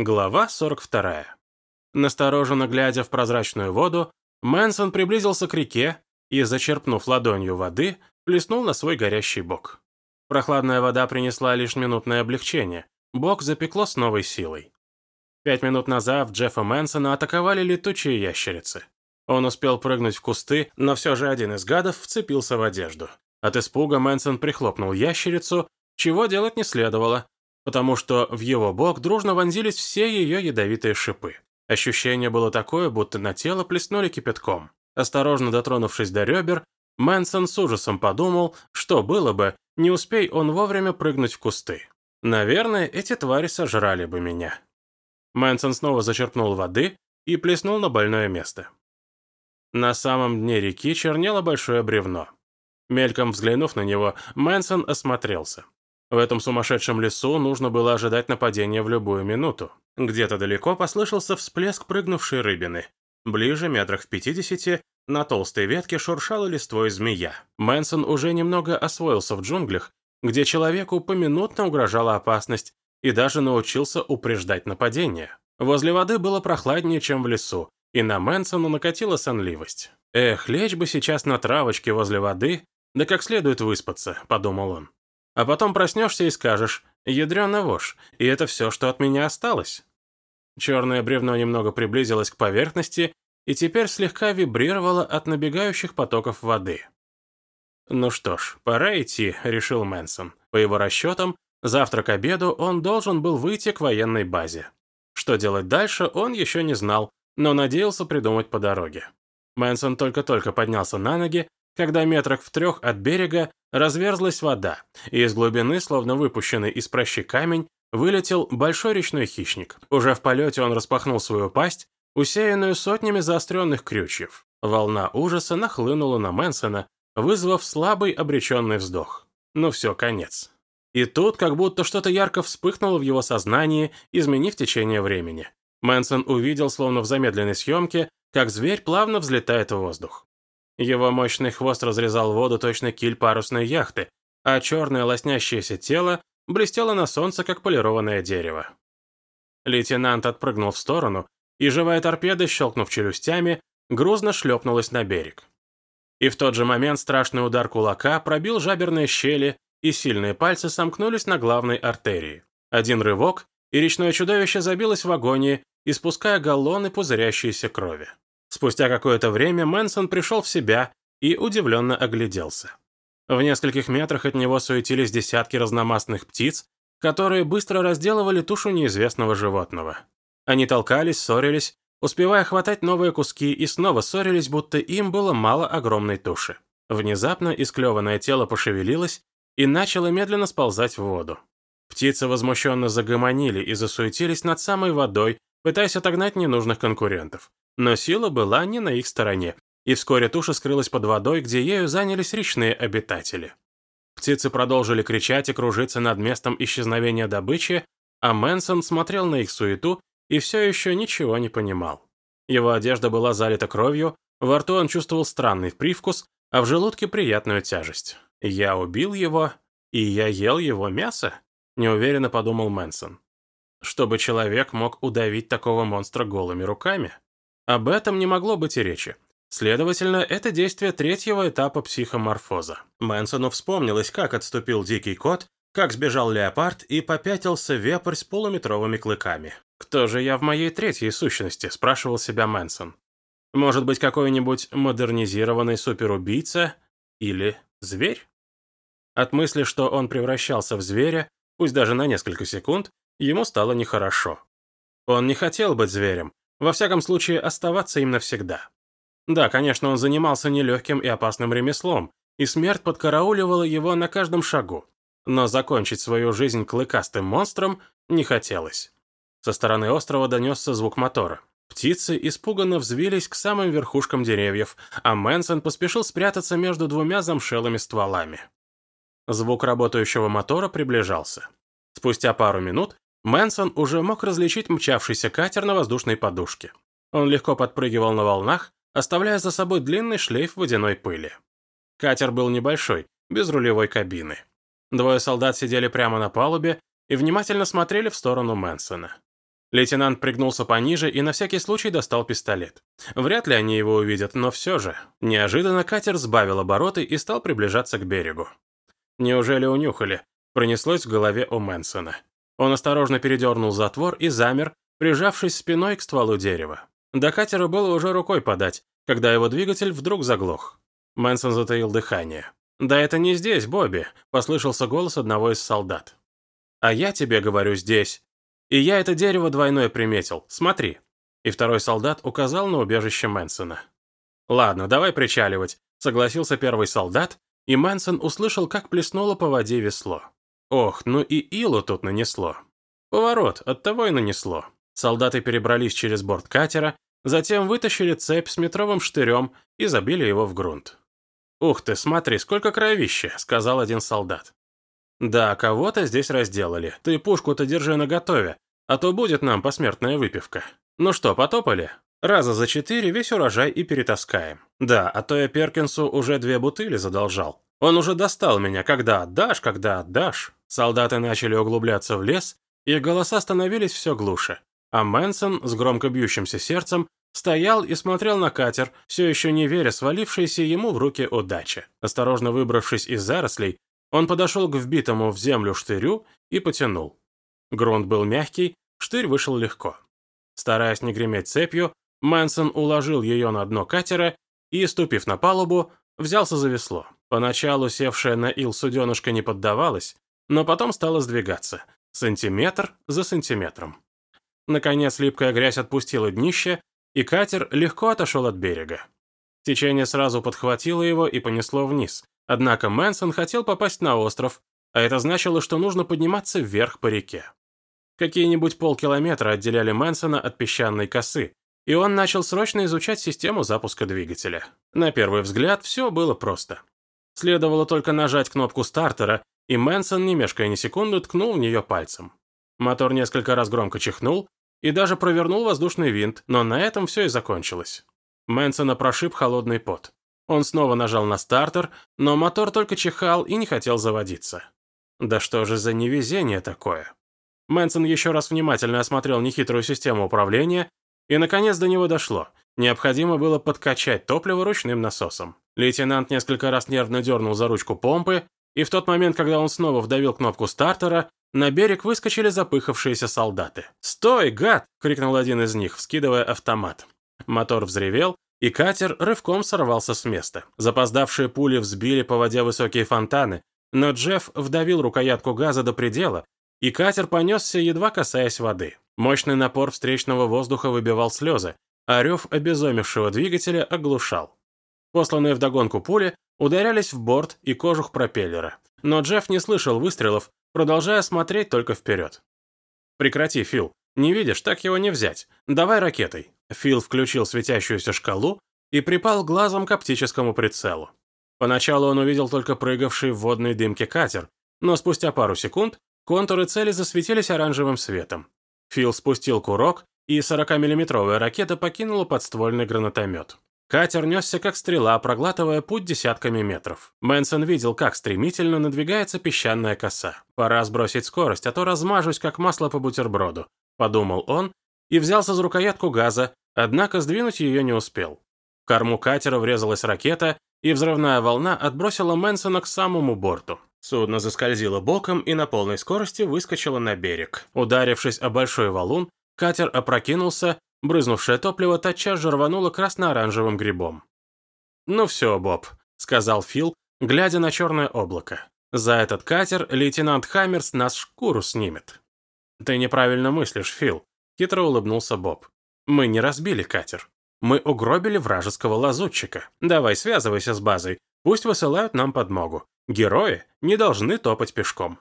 Глава 42. Настороженно глядя в прозрачную воду, Мэнсон приблизился к реке и, зачерпнув ладонью воды, плеснул на свой горящий бок. Прохладная вода принесла лишь минутное облегчение, бок запекло с новой силой. Пять минут назад Джеффа Мэнсона атаковали летучие ящерицы. Он успел прыгнуть в кусты, но все же один из гадов вцепился в одежду. От испуга Мэнсон прихлопнул ящерицу, чего делать не следовало, потому что в его бок дружно вонзились все ее ядовитые шипы. Ощущение было такое, будто на тело плеснули кипятком. Осторожно дотронувшись до ребер, Мэнсон с ужасом подумал, что было бы, не успей он вовремя прыгнуть в кусты. Наверное, эти твари сожрали бы меня. Мэнсон снова зачерпнул воды и плеснул на больное место. На самом дне реки чернело большое бревно. Мельком взглянув на него, Мэнсон осмотрелся. В этом сумасшедшем лесу нужно было ожидать нападения в любую минуту. Где-то далеко послышался всплеск прыгнувшей рыбины. Ближе, метрах в пятидесяти, на толстой ветке шуршала листвой змея. Мэнсон уже немного освоился в джунглях, где человеку поминутно угрожала опасность, и даже научился упреждать нападение. Возле воды было прохладнее, чем в лесу, и на Мэнсона накатила сонливость. «Эх, лечь бы сейчас на травочке возле воды, да как следует выспаться», — подумал он. А потом проснешься и скажешь «Ядрёна вошь, и это все, что от меня осталось». Черное бревно немного приблизилось к поверхности и теперь слегка вибрировало от набегающих потоков воды. «Ну что ж, пора идти», — решил Мэнсон. По его расчетам, завтра к обеду он должен был выйти к военной базе. Что делать дальше, он еще не знал, но надеялся придумать по дороге. Мэнсон только-только поднялся на ноги, когда метрах в трех от берега разверзлась вода, и из глубины, словно выпущенный из прощи камень, вылетел большой речной хищник. Уже в полете он распахнул свою пасть, усеянную сотнями заостренных крючьев. Волна ужаса нахлынула на Мэнсона, вызвав слабый обреченный вздох. Ну все, конец. И тут как будто что-то ярко вспыхнуло в его сознании, изменив течение времени. Мэнсон увидел, словно в замедленной съемке, как зверь плавно взлетает в воздух. Его мощный хвост разрезал воду точно киль парусной яхты, а черное лоснящееся тело блестело на солнце, как полированное дерево. Лейтенант отпрыгнул в сторону, и живая торпеда, щелкнув челюстями, грузно шлепнулась на берег. И в тот же момент страшный удар кулака пробил жаберные щели, и сильные пальцы сомкнулись на главной артерии. Один рывок, и речное чудовище забилось в агонии, испуская галлоны пузырящейся крови. Спустя какое-то время Мэнсон пришел в себя и удивленно огляделся. В нескольких метрах от него суетились десятки разномастных птиц, которые быстро разделывали тушу неизвестного животного. Они толкались, ссорились, успевая хватать новые куски и снова ссорились, будто им было мало огромной туши. Внезапно исклеванное тело пошевелилось и начало медленно сползать в воду. Птицы возмущенно загомонили и засуетились над самой водой, пытаясь отогнать ненужных конкурентов. Но сила была не на их стороне, и вскоре туша скрылась под водой, где ею занялись речные обитатели. Птицы продолжили кричать и кружиться над местом исчезновения добычи, а Мэнсон смотрел на их суету и все еще ничего не понимал. Его одежда была залита кровью, во рту он чувствовал странный привкус, а в желудке приятную тяжесть. «Я убил его, и я ел его мясо?» – неуверенно подумал Мэнсон. Чтобы человек мог удавить такого монстра голыми руками? Об этом не могло быть и речи. Следовательно, это действие третьего этапа психоморфоза. Мэнсону вспомнилось, как отступил дикий кот, как сбежал леопард и попятился вепрь с полуметровыми клыками. «Кто же я в моей третьей сущности?» – спрашивал себя Мэнсон. «Может быть, какой-нибудь модернизированный суперубийца? Или зверь?» От мысли, что он превращался в зверя, пусть даже на несколько секунд, ему стало нехорошо. Он не хотел быть зверем, во всяком случае, оставаться им навсегда. Да, конечно, он занимался нелегким и опасным ремеслом, и смерть подкарауливала его на каждом шагу. Но закончить свою жизнь клыкастым монстром не хотелось. Со стороны острова донесся звук мотора. Птицы испуганно взвились к самым верхушкам деревьев, а Мэнсон поспешил спрятаться между двумя замшелыми стволами. Звук работающего мотора приближался. Спустя пару минут Мэнсон уже мог различить мчавшийся катер на воздушной подушке. Он легко подпрыгивал на волнах, оставляя за собой длинный шлейф водяной пыли. Катер был небольшой, без рулевой кабины. Двое солдат сидели прямо на палубе и внимательно смотрели в сторону Мэнсона. Лейтенант пригнулся пониже и на всякий случай достал пистолет. Вряд ли они его увидят, но все же. Неожиданно катер сбавил обороты и стал приближаться к берегу. Неужели унюхали? Пронеслось в голове у Мэнсона. Он осторожно передернул затвор и замер, прижавшись спиной к стволу дерева. До катера было уже рукой подать, когда его двигатель вдруг заглох. Мэнсон затаил дыхание. «Да это не здесь, Бобби», — послышался голос одного из солдат. «А я тебе говорю здесь. И я это дерево двойное приметил. Смотри». И второй солдат указал на убежище Мэнсона. «Ладно, давай причаливать», — согласился первый солдат, и Мэнсон услышал, как плеснуло по воде весло. Ох, ну и илу тут нанесло. Поворот, оттого и нанесло. Солдаты перебрались через борт катера, затем вытащили цепь с метровым штырем и забили его в грунт. «Ух ты, смотри, сколько кровища», — сказал один солдат. «Да, кого-то здесь разделали. Ты пушку-то держи наготове, а то будет нам посмертная выпивка. Ну что, потопали? Раза за четыре весь урожай и перетаскаем. Да, а то я Перкинсу уже две бутыли задолжал. Он уже достал меня, когда отдашь, когда отдашь». Солдаты начали углубляться в лес, и голоса становились все глуше. А Мэнсон с громко бьющимся сердцем стоял и смотрел на катер, все еще не веря свалившейся ему в руки удачи. Осторожно выбравшись из зарослей, он подошел к вбитому в землю штырю и потянул. Грунт был мягкий, штырь вышел легко. Стараясь не греметь цепью, Мэнсон уложил ее на дно катера и, ступив на палубу, взялся за весло. Поначалу севшая на ил суденышка не поддавалась, но потом стала сдвигаться, сантиметр за сантиметром. Наконец липкая грязь отпустила днище, и катер легко отошел от берега. Течение сразу подхватило его и понесло вниз, однако Мэнсон хотел попасть на остров, а это значило, что нужно подниматься вверх по реке. Какие-нибудь полкилометра отделяли Мэнсона от песчаной косы, и он начал срочно изучать систему запуска двигателя. На первый взгляд все было просто. Следовало только нажать кнопку стартера, и Мэнсон, не мешкая ни секунду, ткнул в нее пальцем. Мотор несколько раз громко чихнул и даже провернул воздушный винт, но на этом все и закончилось. Мэнсона прошиб холодный пот. Он снова нажал на стартер, но мотор только чихал и не хотел заводиться. Да что же за невезение такое? Мэнсон еще раз внимательно осмотрел нехитрую систему управления, и наконец до него дошло. Необходимо было подкачать топливо ручным насосом. Лейтенант несколько раз нервно дернул за ручку помпы, и в тот момент, когда он снова вдавил кнопку стартера, на берег выскочили запыхавшиеся солдаты. «Стой, гад!» — крикнул один из них, вскидывая автомат. Мотор взревел, и катер рывком сорвался с места. Запоздавшие пули взбили по воде высокие фонтаны, но Джефф вдавил рукоятку газа до предела, и катер понесся, едва касаясь воды. Мощный напор встречного воздуха выбивал слезы, а обезумевшего двигателя оглушал. Посланные вдогонку пули ударялись в борт и кожух пропеллера. Но Джефф не слышал выстрелов, продолжая смотреть только вперед. «Прекрати, Фил. Не видишь, так его не взять. Давай ракетой». Фил включил светящуюся шкалу и припал глазом к оптическому прицелу. Поначалу он увидел только прыгавший в водной дымке катер, но спустя пару секунд контуры цели засветились оранжевым светом. Фил спустил курок, и 40-миллиметровая ракета покинула подствольный гранатомет. Катер несся как стрела, проглатывая путь десятками метров. Мэнсон видел, как стремительно надвигается песчаная коса. «Пора сбросить скорость, а то размажусь, как масло по бутерброду», — подумал он и взялся за рукоятку газа, однако сдвинуть ее не успел. В корму катера врезалась ракета, и взрывная волна отбросила Мэнсона к самому борту. Судно заскользило боком и на полной скорости выскочило на берег. Ударившись о большой валун, катер опрокинулся Брызнувшее топливо тотчас же рвануло красно-оранжевым грибом. «Ну все, Боб», — сказал Фил, глядя на черное облако. «За этот катер лейтенант Хаммерс нас шкуру снимет». «Ты неправильно мыслишь, Фил», — хитро улыбнулся Боб. «Мы не разбили катер. Мы угробили вражеского лазутчика. Давай связывайся с базой, пусть высылают нам подмогу. Герои не должны топать пешком».